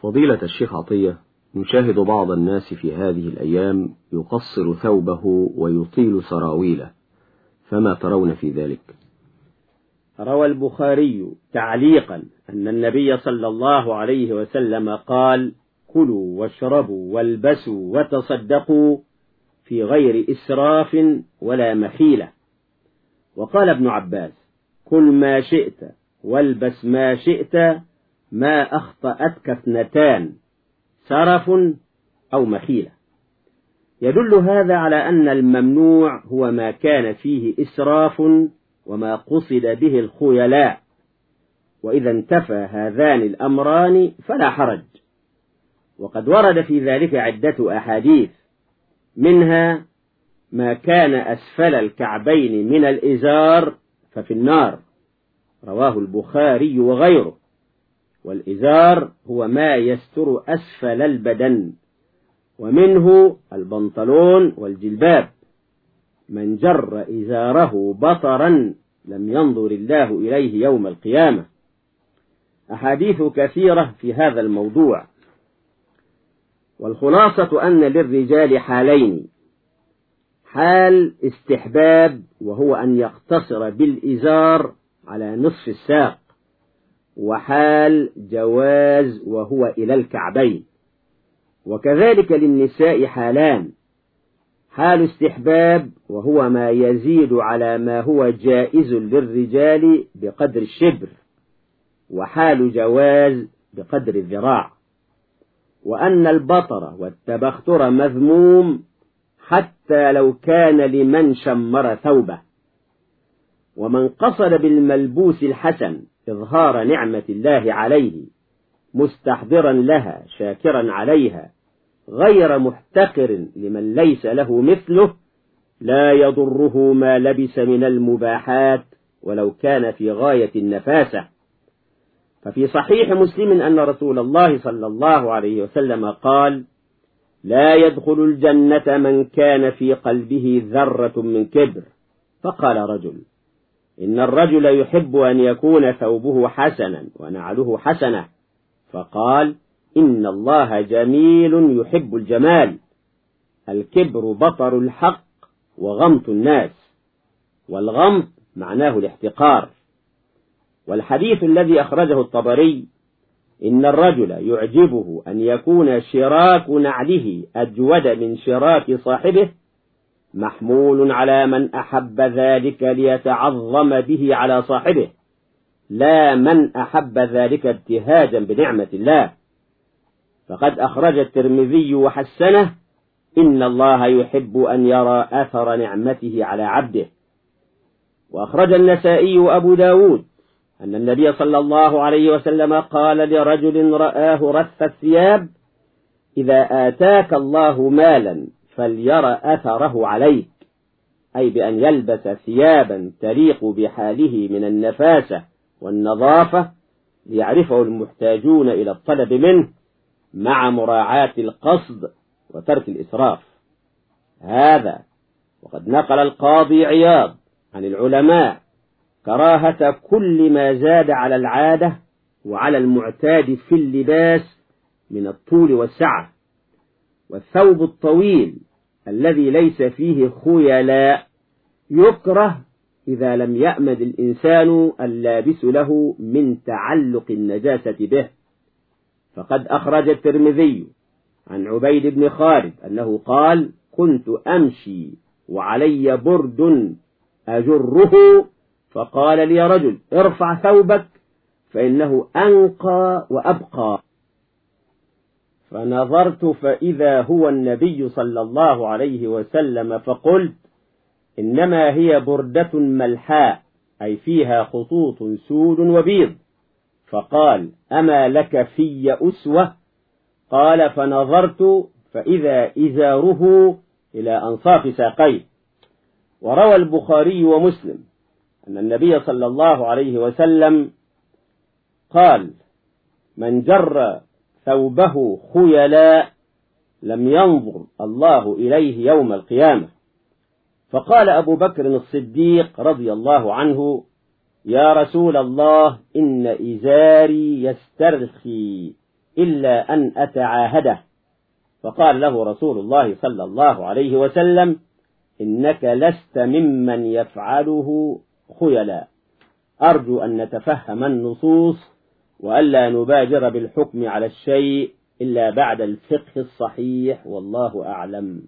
فضيلة الشيخ عطية نشاهد بعض الناس في هذه الأيام يقصر ثوبه ويطيل سراويله فما ترون في ذلك؟ روى البخاري تعليقا أن النبي صلى الله عليه وسلم قال كلوا واشربوا والبسوا وتصدقوا في غير إسراف ولا مخيلة وقال ابن عباس كل ما شئت والبس ما شئت ما أخطأتك اثنتان سرف أو مخيلة. يدل هذا على أن الممنوع هو ما كان فيه إسراف وما قصد به الخيلاء. وإذا انتفى هذان الأمران فلا حرج. وقد ورد في ذلك عدة أحاديث منها ما كان أسفل الكعبين من الإزار ففي النار. رواه البخاري وغيره. والإزار هو ما يستر أسفل البدن ومنه البنطلون والجلباب. من جر إزاره بطرا لم ينظر الله إليه يوم القيامة. أحاديث كثيرة في هذا الموضوع. والخلاصة أن للرجال حالين. حال استحباب وهو أن يقتصر بالإزار على نصف الساق. وحال جواز وهو إلى الكعبين. وكذلك للنساء حالان. حال استحباب وهو ما يزيد على ما هو جائز للرجال بقدر الشبر. وحال جواز بقدر الذراع. وأن البطر والتبختر مذموم حتى لو كان لمن شمر ثوبه. ومن قصد بالملبوس الحسن إظهار نعمة الله عليه مستحضرا لها شاكرا عليها غير محتقر لمن ليس له مثله لا يضره ما لبس من المباحات ولو كان في غاية النفاسة. ففي صحيح مسلم أن رسول الله صلى الله عليه وسلم قال لا يدخل الجنة من كان في قلبه ذرة من كبر فقال رجل إن الرجل يحب أن يكون ثوبه حسنا ونعله حسنة فقال إن الله جميل يحب الجمال الكبر بطر الحق وغمط الناس والغمط معناه الاحتقار. والحديث الذي أخرجه الطبري إن الرجل يعجبه أن يكون شراك نعله أجود من شراك صاحبه محمول على من أحب ذلك ليتعظم به على صاحبه لا من أحب ذلك ابتهاجا بنعمة الله. فقد أخرج الترمذي وحسنه إن الله يحب أن يرى أثر نعمته على عبده. وأخرج النسائي وأبو داود أن النبي صلى الله عليه وسلم قال لرجل رآه رث الثياب إذا آتاك الله مالا فلير أثره عليك أي بأن يلبس ثيابا تليق بحاله من النفاسة والنظافة ليعرفه المحتاجون إلى الطلب منه مع مراعاة القصد وترك الإسراف. هذا وقد نقل القاضي عياض عن العلماء كراهة كل ما زاد على العادة وعلى المعتاد في اللباس من الطول والسعة والثوب الطويل الذي ليس فيه خيلاء يكره إذا لم يأمد الإنسان اللابس له من تعلق النجاسة به. فقد أخرج الترمذي عن عبيد بن خالد أنه قال كنت أمشي وعلي برد أجره فقال لي رجل ارفع ثوبك فإنه أنقى وأبقى. فنظرت فإذا هو النبي صلى الله عليه وسلم فقلت إنما هي بردة ملحاء أي فيها خطوط سود وبيض. فقال أما لك في أسوة؟ قال فنظرت فإذا إزاره إلى أنصاف ساقيه. وروى البخاري ومسلم أن النبي صلى الله عليه وسلم قال من جر ثوبه خيلاء لم ينظر الله إليه يوم القيامة. فقال أبو بكر الصديق رضي الله عنه يا رسول الله إن إزاري يسترخي إلا أن أتعاهده. فقال له رسول الله صلى الله عليه وسلم إنك لست ممن يفعله خيلا. أرجو أن نتفهم النصوص وألا نبادر بالحكم على الشيء إلا بعد الفقه الصحيح والله أعلم.